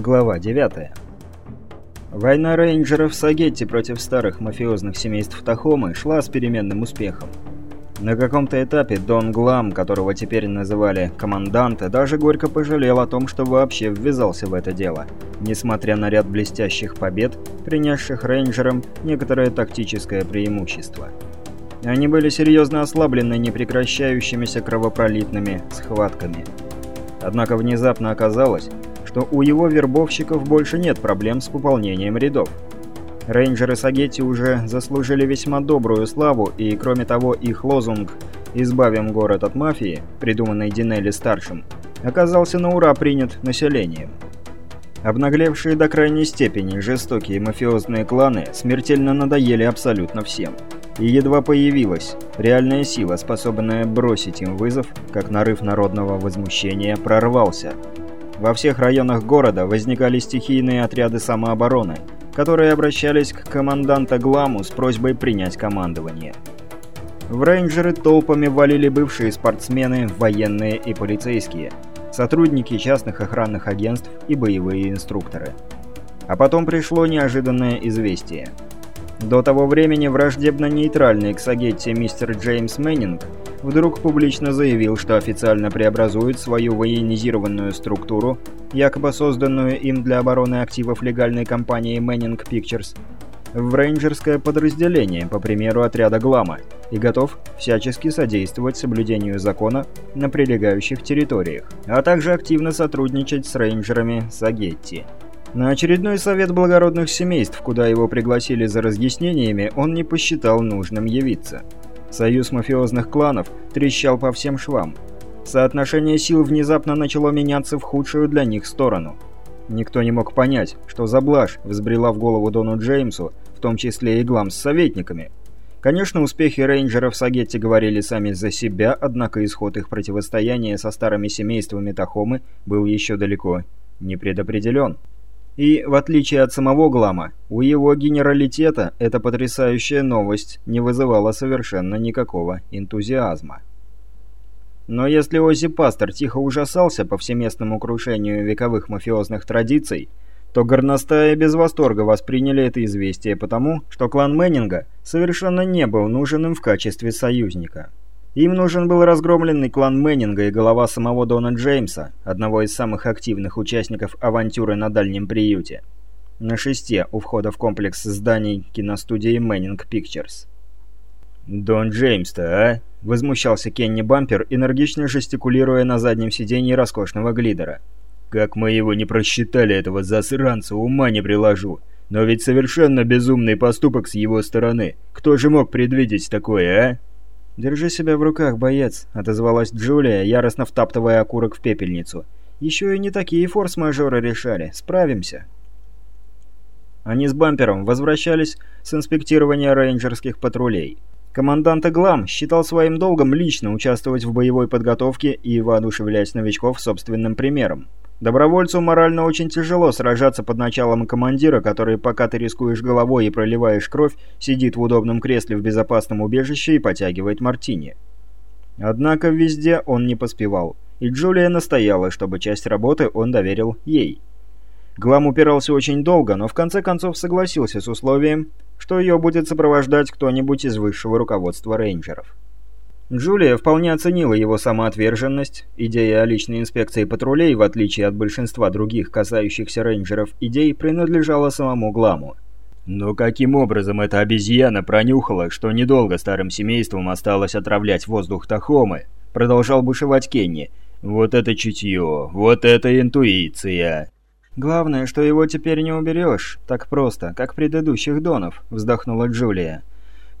Глава 9. Война рейнджеров Сагетти против старых мафиозных семейств Тахомы шла с переменным успехом. На каком-то этапе Дон Глам, которого теперь называли «команданта», даже горько пожалел о том, что вообще ввязался в это дело, несмотря на ряд блестящих побед, принесших рейнджерам некоторое тактическое преимущество. Они были серьезно ослаблены непрекращающимися кровопролитными схватками. Однако внезапно оказалось, что у его вербовщиков больше нет проблем с пополнением рядов. Рейнджеры Сагетти уже заслужили весьма добрую славу, и кроме того их лозунг «Избавим город от мафии», придуманный Динелли-старшим, оказался на ура принят населением. Обнаглевшие до крайней степени жестокие мафиозные кланы смертельно надоели абсолютно всем. И едва появилась реальная сила, способная бросить им вызов, как нарыв народного возмущения прорвался – во всех районах города возникали стихийные отряды самообороны, которые обращались к команданте Гламу с просьбой принять командование. В рейнджеры толпами валили бывшие спортсмены, военные и полицейские, сотрудники частных охранных агентств и боевые инструкторы. А потом пришло неожиданное известие – до того времени враждебно-нейтральный к Сагетти мистер Джеймс Мэннинг вдруг публично заявил, что официально преобразует свою военизированную структуру, якобы созданную им для обороны активов легальной компании Manning Pictures, в рейнджерское подразделение, по примеру отряда Глама, и готов всячески содействовать соблюдению закона на прилегающих территориях, а также активно сотрудничать с рейнджерами Сагетти. На очередной совет благородных семейств, куда его пригласили за разъяснениями, он не посчитал нужным явиться. Союз мафиозных кланов трещал по всем швам. Соотношение сил внезапно начало меняться в худшую для них сторону. Никто не мог понять, что за блажь взбрела в голову Дону Джеймсу, в том числе и глам с советниками. Конечно, успехи рейнджеров Сагетти говорили сами за себя, однако исход их противостояния со старыми семействами Тахомы был еще далеко не предопределен. И, в отличие от самого Глама, у его генералитета эта потрясающая новость не вызывала совершенно никакого энтузиазма. Но если Оззи Пастор тихо ужасался повсеместному крушению вековых мафиозных традиций, то горностаи без восторга восприняли это известие потому, что клан Мэннинга совершенно не был нужен им в качестве союзника. Им нужен был разгромленный клан Мэннинга и голова самого Дона Джеймса, одного из самых активных участников авантюры на дальнем приюте. На шесте у входа в комплекс зданий киностудии Manning Pictures. «Дон Джеймс-то, а?» – возмущался Кенни Бампер, энергично жестикулируя на заднем сиденье роскошного глидера. «Как мы его не просчитали, этого засранца, ума не приложу. Но ведь совершенно безумный поступок с его стороны. Кто же мог предвидеть такое, а?» «Держи себя в руках, боец», — отозвалась Джулия, яростно втаптывая окурок в пепельницу. «Еще и не такие форс-мажоры решали. Справимся». Они с бампером возвращались с инспектирования рейнджерских патрулей. Командант Глам считал своим долгом лично участвовать в боевой подготовке и воодушевлять новичков собственным примером. Добровольцу морально очень тяжело сражаться под началом командира, который, пока ты рискуешь головой и проливаешь кровь, сидит в удобном кресле в безопасном убежище и потягивает мартини. Однако везде он не поспевал, и Джулия настояла, чтобы часть работы он доверил ей. Глам упирался очень долго, но в конце концов согласился с условием, что ее будет сопровождать кто-нибудь из высшего руководства рейнджеров. Джулия вполне оценила его самоотверженность. Идея о личной инспекции патрулей, в отличие от большинства других касающихся рейнджеров идей, принадлежала самому Гламу. Но каким образом эта обезьяна пронюхала, что недолго старым семейством осталось отравлять воздух Тахомы? Продолжал бушевать Кенни. Вот это чутье, вот это интуиция. Главное, что его теперь не уберешь, так просто, как предыдущих донов, вздохнула Джулия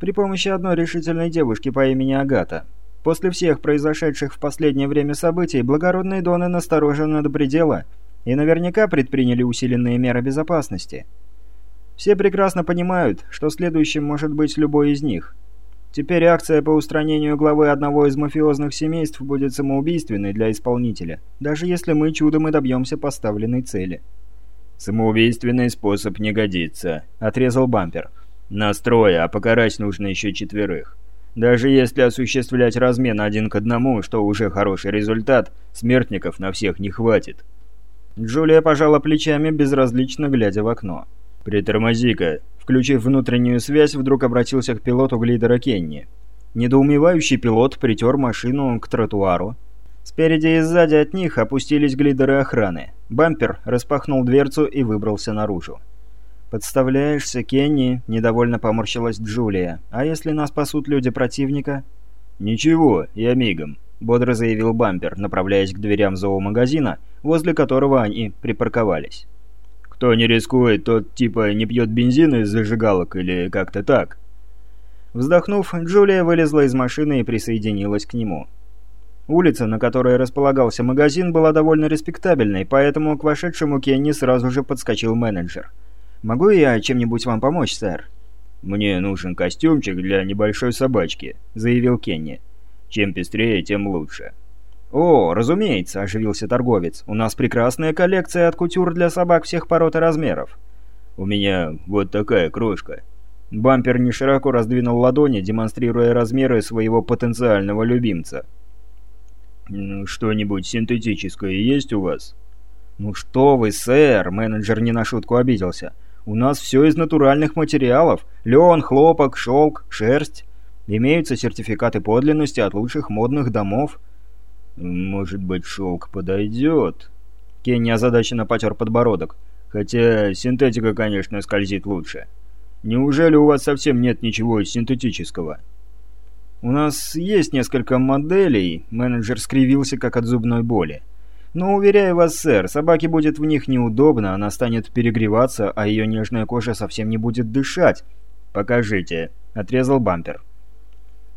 при помощи одной решительной девушки по имени Агата. После всех произошедших в последнее время событий, благородные Доны насторожены до предела и наверняка предприняли усиленные меры безопасности. Все прекрасно понимают, что следующим может быть любой из них. Теперь акция по устранению главы одного из мафиозных семейств будет самоубийственной для исполнителя, даже если мы чудом и добьемся поставленной цели. «Самоубийственный способ не годится», — отрезал бампер. Настроя, а покарать нужно еще четверых. Даже если осуществлять размен один к одному, что уже хороший результат, смертников на всех не хватит. Джулия пожала плечами, безразлично глядя в окно. «Притормози-ка!» Включив внутреннюю связь, вдруг обратился к пилоту глидера Кенни. Недоумевающий пилот притер машину к тротуару. Спереди и сзади от них опустились глидеры охраны. Бампер распахнул дверцу и выбрался наружу. «Подставляешься, Кенни?» – недовольно поморщилась Джулия. «А если нас спасут люди противника?» «Ничего, я мигом», – бодро заявил Бампер, направляясь к дверям зоомагазина, возле которого они припарковались. «Кто не рискует, тот типа не пьет бензин из зажигалок или как-то так». Вздохнув, Джулия вылезла из машины и присоединилась к нему. Улица, на которой располагался магазин, была довольно респектабельной, поэтому к вошедшему Кенни сразу же подскочил менеджер. «Могу я чем-нибудь вам помочь, сэр?» «Мне нужен костюмчик для небольшой собачки», — заявил Кенни. «Чем пестрее, тем лучше». «О, разумеется», — оживился торговец. «У нас прекрасная коллекция от кутюр для собак всех пород и размеров». «У меня вот такая крошка». Бампер не широко раздвинул ладони, демонстрируя размеры своего потенциального любимца. «Что-нибудь синтетическое есть у вас?» «Ну что вы, сэр!» — менеджер не на шутку обиделся. У нас все из натуральных материалов. Лен, хлопок, шелк, шерсть. Имеются сертификаты подлинности от лучших модных домов. Может быть, шелк подойдет? Кенни озадаченно потер подбородок. Хотя синтетика, конечно, скользит лучше. Неужели у вас совсем нет ничего синтетического? У нас есть несколько моделей. Менеджер скривился, как от зубной боли. Но, уверяю вас, сэр, собаке будет в них неудобно, она станет перегреваться, а ее нежная кожа совсем не будет дышать. «Покажите», — отрезал бампер.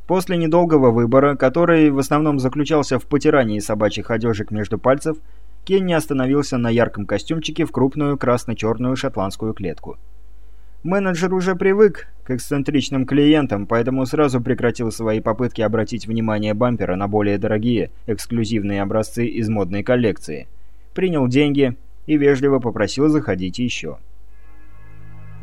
После недолгого выбора, который в основном заключался в потирании собачьих одежек между пальцев, Кенни остановился на ярком костюмчике в крупную красно-черную шотландскую клетку. Менеджер уже привык к эксцентричным клиентам, поэтому сразу прекратил свои попытки обратить внимание бампера на более дорогие, эксклюзивные образцы из модной коллекции. Принял деньги и вежливо попросил заходить еще.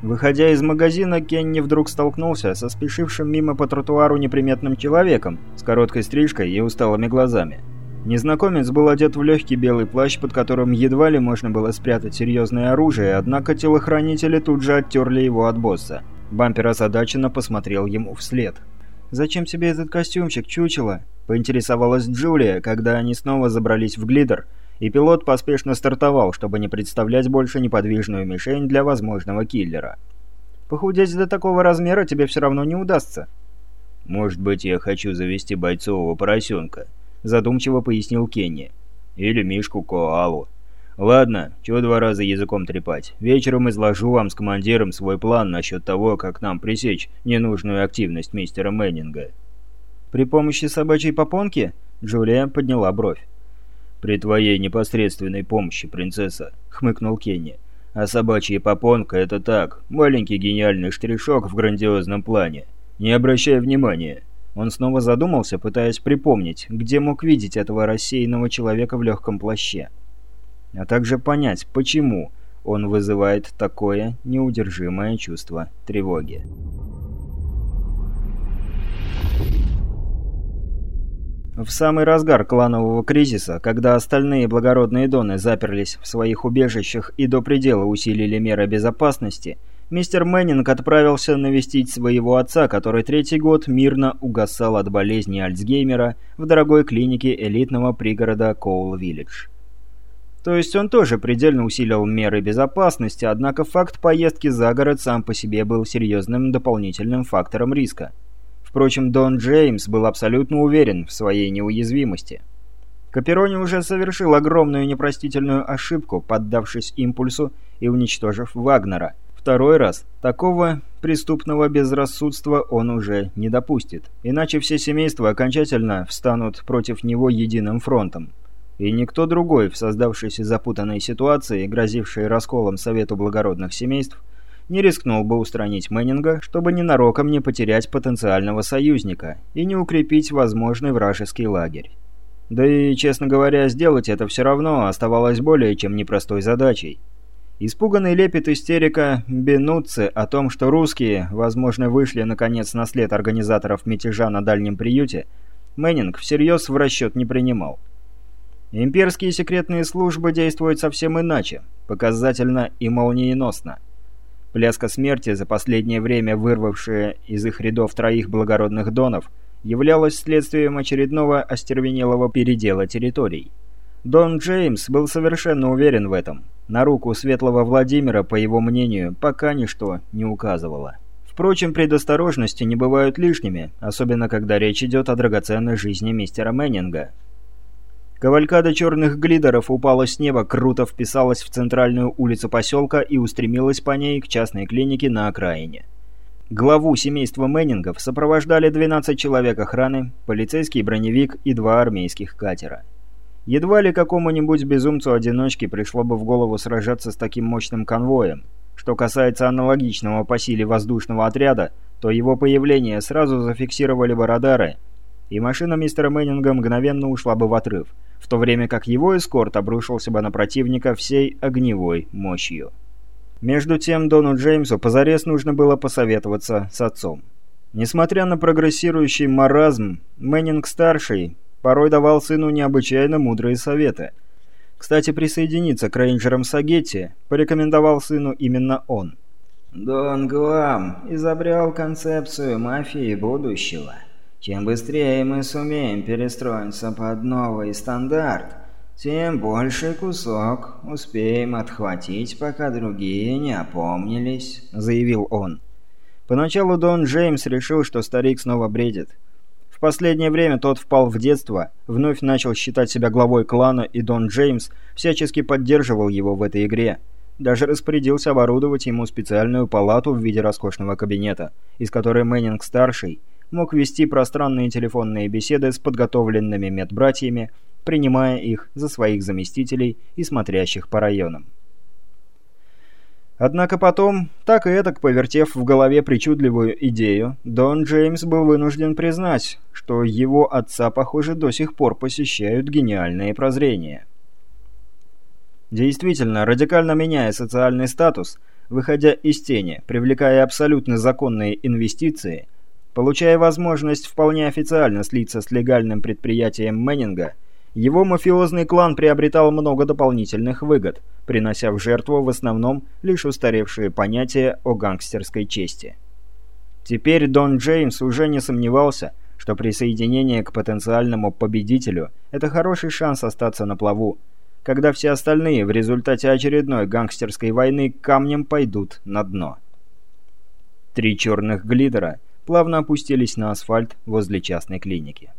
Выходя из магазина, Кенни вдруг столкнулся со спешившим мимо по тротуару неприметным человеком с короткой стрижкой и усталыми глазами. Незнакомец был одет в легкий белый плащ, под которым едва ли можно было спрятать серьезное оружие, однако телохранители тут же оттерли его от босса. Бампер озадаченно посмотрел ему вслед. «Зачем тебе этот костюмчик, чучело?» – поинтересовалась Джулия, когда они снова забрались в глидер, и пилот поспешно стартовал, чтобы не представлять больше неподвижную мишень для возможного киллера. «Похудеть до такого размера тебе все равно не удастся». «Может быть, я хочу завести бойцового поросенка», задумчиво пояснил Кенни. «Или Мишку Коалу. Ладно, чего два раза языком трепать. Вечером изложу вам с командиром свой план насчет того, как нам пресечь ненужную активность мистера Мэннинга». «При помощи собачьей попонки?» Джулия подняла бровь. «При твоей непосредственной помощи, принцесса», — хмыкнул Кенни. «А собачья попонка — это так, маленький гениальный штришок в грандиозном плане. Не обращай внимания». Он снова задумался, пытаясь припомнить, где мог видеть этого рассеянного человека в легком плаще. А также понять, почему он вызывает такое неудержимое чувство тревоги. В самый разгар кланового кризиса, когда остальные благородные доны заперлись в своих убежищах и до предела усилили меры безопасности – мистер Мэннинг отправился навестить своего отца, который третий год мирно угасал от болезни Альцгеймера в дорогой клинике элитного пригорода Коул-Виллидж. То есть он тоже предельно усилил меры безопасности, однако факт поездки за город сам по себе был серьезным дополнительным фактором риска. Впрочем, Дон Джеймс был абсолютно уверен в своей неуязвимости. Каперони уже совершил огромную непростительную ошибку, поддавшись импульсу и уничтожив Вагнера – Второй раз такого преступного безрассудства он уже не допустит, иначе все семейства окончательно встанут против него единым фронтом. И никто другой в создавшейся запутанной ситуации, грозившей расколом Совету благородных семейств, не рискнул бы устранить Мэннинга, чтобы ненароком не потерять потенциального союзника и не укрепить возможный вражеский лагерь. Да и, честно говоря, сделать это все равно оставалось более чем непростой задачей. Испуганный лепет истерика Бенуцци о том, что русские, возможно, вышли наконец на след организаторов мятежа на дальнем приюте, Мэннинг всерьез в расчет не принимал. Имперские секретные службы действуют совсем иначе, показательно и молниеносно. Пляска смерти, за последнее время вырвавшая из их рядов троих благородных донов, являлась следствием очередного остервенелого передела территорий. Дон Джеймс был совершенно уверен в этом. На руку светлого Владимира, по его мнению, пока ничто не указывало. Впрочем, предосторожности не бывают лишними, особенно когда речь идет о драгоценной жизни мистера Мэннинга. Кавалькада черных глидеров упала с неба, круто вписалась в центральную улицу поселка и устремилась по ней к частной клинике на окраине. Главу семейства Мэннингов сопровождали 12 человек охраны, полицейский броневик и два армейских катера. Едва ли какому-нибудь безумцу-одиночке пришло бы в голову сражаться с таким мощным конвоем. Что касается аналогичного по силе воздушного отряда, то его появление сразу зафиксировали бы радары, и машина мистера Мэннинга мгновенно ушла бы в отрыв – в то время как его эскорт обрушился бы на противника всей огневой мощью. Между тем Дону Джеймсу позарез нужно было посоветоваться с отцом. Несмотря на прогрессирующий маразм, Мэннинг-старший порой давал сыну необычайно мудрые советы. Кстати, присоединиться к рейнджерам Сагетти порекомендовал сыну именно он. «Дон Гуам изобрел концепцию мафии будущего». Чем быстрее мы сумеем перестроиться под новый стандарт, тем больший кусок успеем отхватить, пока другие не опомнились», — заявил он. Поначалу Дон Джеймс решил, что старик снова бредит. В последнее время тот впал в детство, вновь начал считать себя главой клана, и Дон Джеймс всячески поддерживал его в этой игре. Даже распорядился оборудовать ему специальную палату в виде роскошного кабинета, из которой Мэннинг-старший мог вести пространные телефонные беседы с подготовленными медбратьями, принимая их за своих заместителей и смотрящих по районам. Однако потом, так и этак повертев в голове причудливую идею, Дон Джеймс был вынужден признать, что его отца, похоже, до сих пор посещают гениальные прозрения. Действительно, радикально меняя социальный статус, выходя из тени, привлекая абсолютно законные инвестиции – Получая возможность вполне официально слиться с легальным предприятием Мэннинга, его мафиозный клан приобретал много дополнительных выгод, принося в жертву в основном лишь устаревшие понятия о гангстерской чести. Теперь Дон Джеймс уже не сомневался, что присоединение к потенциальному победителю – это хороший шанс остаться на плаву, когда все остальные в результате очередной гангстерской войны камнем пойдут на дно. Три черных глидера – плавно опустились на асфальт возле частной клиники.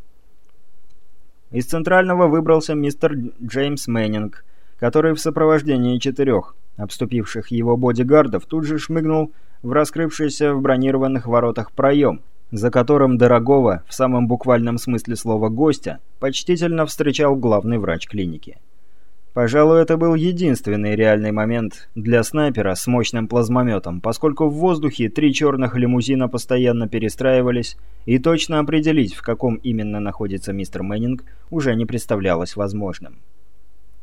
Из центрального выбрался мистер Джеймс Мэннинг, который в сопровождении четырех обступивших его бодигардов тут же шмыгнул в раскрывшийся в бронированных воротах проем, за которым дорогого, в самом буквальном смысле слова гостя, почтительно встречал главный врач клиники. Пожалуй, это был единственный реальный момент для снайпера с мощным плазмометом, поскольку в воздухе три черных лимузина постоянно перестраивались, и точно определить, в каком именно находится мистер Мэннинг, уже не представлялось возможным.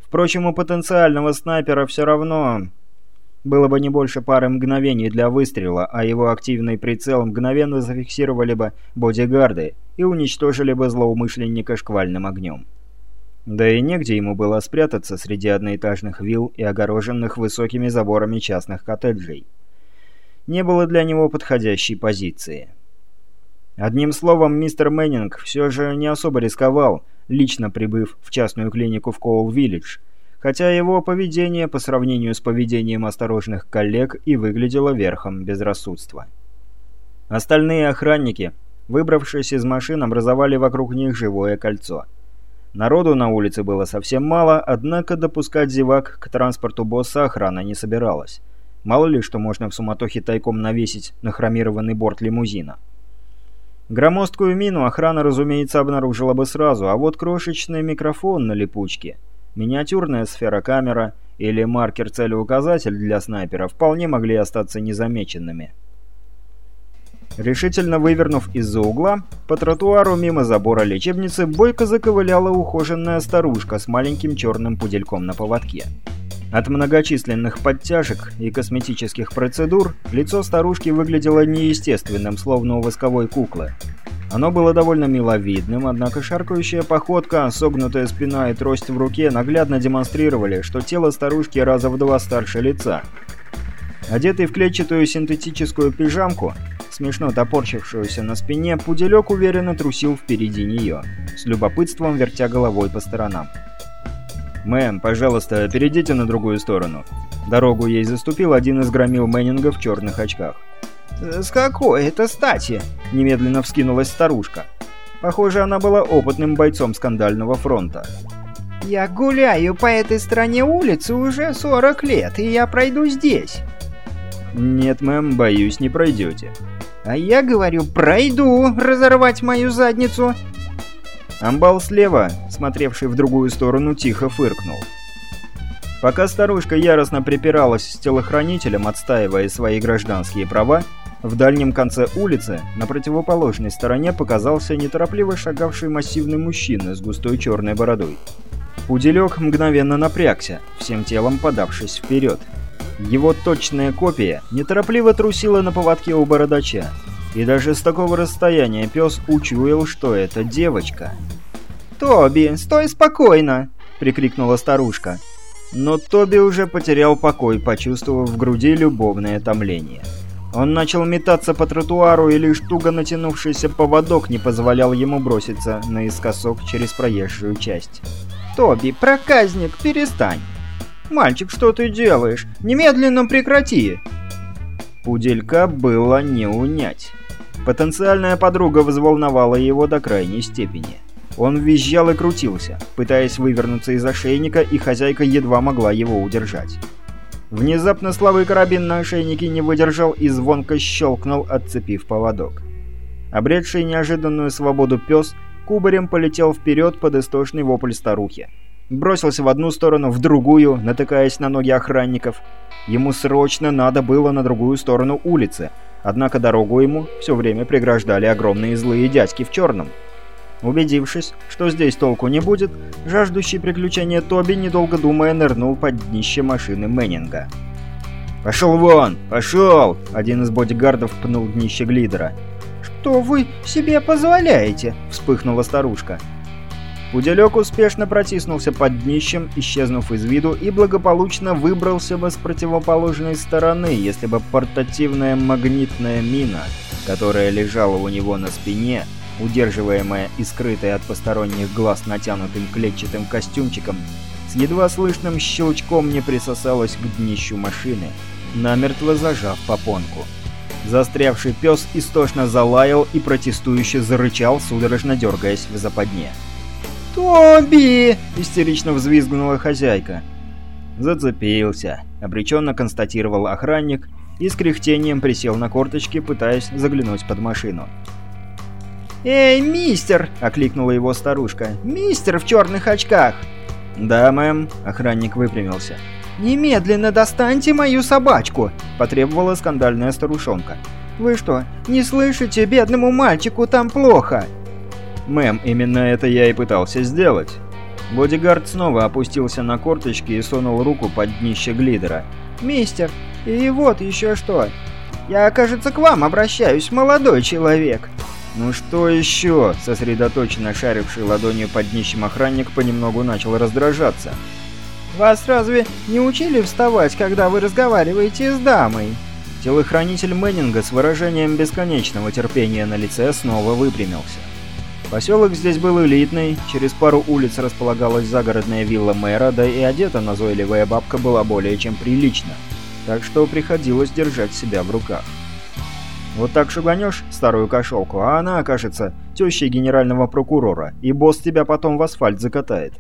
Впрочем, у потенциального снайпера все равно было бы не больше пары мгновений для выстрела, а его активный прицел мгновенно зафиксировали бы бодигарды и уничтожили бы злоумышленника шквальным огнем. Да и негде ему было спрятаться среди одноэтажных вилл и огороженных высокими заборами частных коттеджей. Не было для него подходящей позиции. Одним словом, мистер Мэннинг все же не особо рисковал, лично прибыв в частную клинику в Коул-Виллидж, хотя его поведение по сравнению с поведением осторожных коллег и выглядело верхом безрассудства. Остальные охранники, выбравшись из машин, образовали вокруг них живое кольцо – Народу на улице было совсем мало, однако допускать зевак к транспорту босса охрана не собиралась. Мало ли, что можно в суматохе тайком навесить на хромированный борт лимузина. Громоздкую мину охрана, разумеется, обнаружила бы сразу, а вот крошечный микрофон на липучке, миниатюрная сфера-камера или маркер-целеуказатель для снайпера вполне могли остаться незамеченными. Решительно вывернув из-за угла, по тротуару мимо забора лечебницы бойко заковыляла ухоженная старушка с маленьким черным пудельком на поводке. От многочисленных подтяжек и косметических процедур лицо старушки выглядело неестественным, словно у восковой куклы. Оно было довольно миловидным, однако шаркающая походка, согнутая спина и трость в руке наглядно демонстрировали, что тело старушки раза в два старше лица. Одетый в клетчатую синтетическую пижамку, смешно топорщившуюся на спине, пуделек уверенно трусил впереди нее, с любопытством вертя головой по сторонам. «Мэм, пожалуйста, перейдите на другую сторону». Дорогу ей заступил один из громил Мэннинга в черных очках. «С какой это стати?» – немедленно вскинулась старушка. Похоже, она была опытным бойцом скандального фронта. «Я гуляю по этой стороне улицы уже 40 лет, и я пройду здесь». «Нет, мэм, боюсь, не пройдете». «А я говорю, пройду разорвать мою задницу». Амбал слева, смотревший в другую сторону, тихо фыркнул. Пока старушка яростно припиралась с телохранителем, отстаивая свои гражданские права, в дальнем конце улицы, на противоположной стороне, показался неторопливо шагавший массивный мужчина с густой черной бородой. Пуделек мгновенно напрягся, всем телом подавшись вперед. Его точная копия неторопливо трусила на поводке у бородача, и даже с такого расстояния пес учуял, что это девочка. «Тоби, стой спокойно!» — прикрикнула старушка. Но Тоби уже потерял покой, почувствовав в груди любовное томление. Он начал метаться по тротуару, и лишь туго натянувшийся поводок не позволял ему броситься наискосок через проезжую часть. «Тоби, проказник, перестань!» «Мальчик, что ты делаешь? Немедленно прекрати!» Пуделька было не унять. Потенциальная подруга взволновала его до крайней степени. Он визжал и крутился, пытаясь вывернуться из ошейника, и хозяйка едва могла его удержать. Внезапно слабый карабин на ошейнике не выдержал и звонко щелкнул, отцепив поводок. Обретший неожиданную свободу пес кубарем полетел вперед под истошный вопль старухи. Бросился в одну сторону, в другую, натыкаясь на ноги охранников. Ему срочно надо было на другую сторону улицы, однако дорогу ему все время преграждали огромные злые дядьки в черном. Убедившись, что здесь толку не будет, жаждущий приключения Тоби, недолго думая, нырнул под днище машины Мэннинга. «Пошел вон! Пошел!» — один из бодигардов пнул днище глидера. «Что вы себе позволяете?» — вспыхнула старушка. Пуделек успешно протиснулся под днищем, исчезнув из виду, и благополучно выбрался бы с противоположной стороны, если бы портативная магнитная мина, которая лежала у него на спине, удерживаемая и скрытая от посторонних глаз натянутым клетчатым костюмчиком, с едва слышным щелчком не присосалась к днищу машины, намертво зажав попонку. Застрявший пес истошно залаял и протестующе зарычал, судорожно дергаясь в западне. «Тоби!» — истерично взвизгнула хозяйка. «Зацепился», — обреченно констатировал охранник и с кряхтением присел на корточки, пытаясь заглянуть под машину. «Эй, мистер!» — окликнула его старушка. «Мистер в черных очках!» «Да, мэм», — охранник выпрямился. «Немедленно достаньте мою собачку!» — потребовала скандальная старушонка. «Вы что, не слышите? Бедному мальчику там плохо!» «Мэм, именно это я и пытался сделать». Бодигард снова опустился на корточки и сунул руку под днище глидера. «Мистер, и вот еще что. Я, кажется, к вам обращаюсь, молодой человек. «Ну что еще?» — сосредоточенно шаривший ладонью под днищем охранник понемногу начал раздражаться. «Вас разве не учили вставать, когда вы разговариваете с дамой?» Телохранитель Мэннинга с выражением бесконечного терпения на лице снова выпрямился. Поселок здесь был элитный, через пару улиц располагалась загородная вилла мэра, да и одета назойливая бабка была более чем прилично, так что приходилось держать себя в руках. Вот так шуганешь старую кошелку, а она окажется тещей генерального прокурора, и босс тебя потом в асфальт закатает.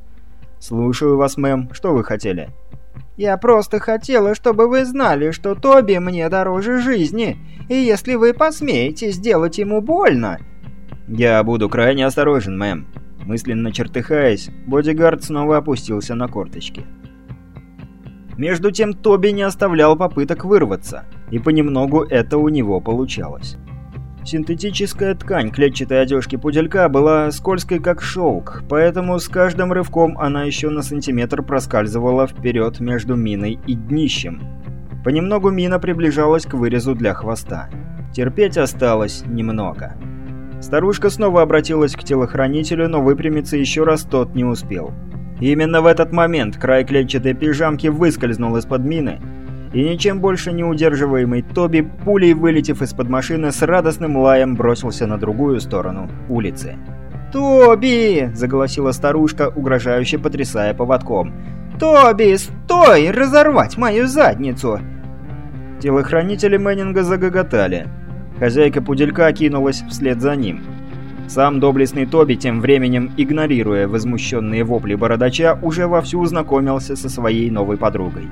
Слушаю вас, мэм. Что вы хотели? Я просто хотела, чтобы вы знали, что Тоби мне дороже жизни, и если вы посмеете сделать ему больно... Я буду крайне осторожен, мэм. Мысленно чертыхаясь, бодигард снова опустился на корточки. Между тем Тоби не оставлял попыток вырваться, и понемногу это у него получалось. Синтетическая ткань клетчатой одежки пуделька была скользкой как шелк, поэтому с каждым рывком она еще на сантиметр проскальзывала вперед между миной и днищем. Понемногу мина приближалась к вырезу для хвоста. Терпеть осталось немного. Старушка снова обратилась к телохранителю, но выпрямиться еще раз тот не успел. Именно в этот момент край клетчатой пижамки выскользнул из-под мины, и ничем больше не удерживаемый Тоби, пулей вылетев из-под машины, с радостным лаем бросился на другую сторону улицы. «Тоби!» – заголосила старушка, угрожающе потрясая поводком. «Тоби, стой! Разорвать мою задницу!» Телохранители Мэннинга загоготали. Хозяйка пуделька кинулась вслед за ним. Сам доблестный Тоби, тем временем, игнорируя возмущенные вопли бородача, уже вовсю знакомился со своей новой подругой.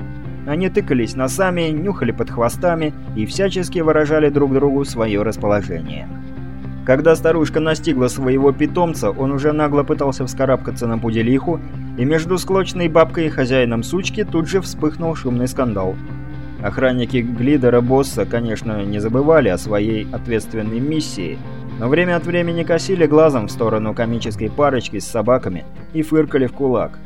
Они тыкались носами, нюхали под хвостами и всячески выражали друг другу свое расположение. Когда старушка настигла своего питомца, он уже нагло пытался вскарабкаться на пуделиху, и между склочной бабкой и хозяином сучки тут же вспыхнул шумный скандал. Охранники Глидера Босса, конечно, не забывали о своей ответственной миссии, но время от времени косили глазом в сторону комической парочки с собаками и фыркали в кулак.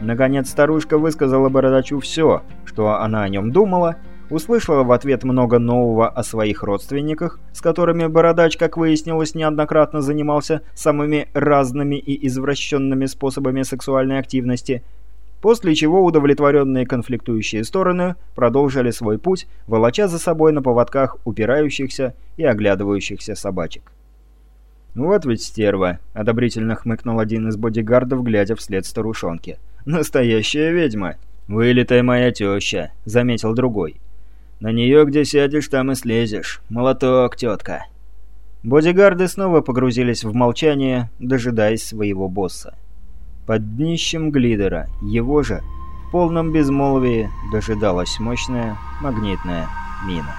Наконец старушка высказала Бородачу все, что она о нем думала, услышала в ответ много нового о своих родственниках, с которыми Бородач, как выяснилось, неоднократно занимался самыми разными и извращенными способами сексуальной активности, после чего удовлетворенные конфликтующие стороны продолжили свой путь, волоча за собой на поводках упирающихся и оглядывающихся собачек. «Вот ведь стерва!» — одобрительно хмыкнул один из бодигардов, глядя вслед старушонке. «Настоящая ведьма!» «Вылитая моя теща», — заметил другой. На нее где сядешь, там и слезешь. Молоток, тетка. Бодигарды снова погрузились в молчание, дожидаясь своего босса. Под днищем глидера, его же, в полном безмолвии, дожидалась мощная магнитная мина.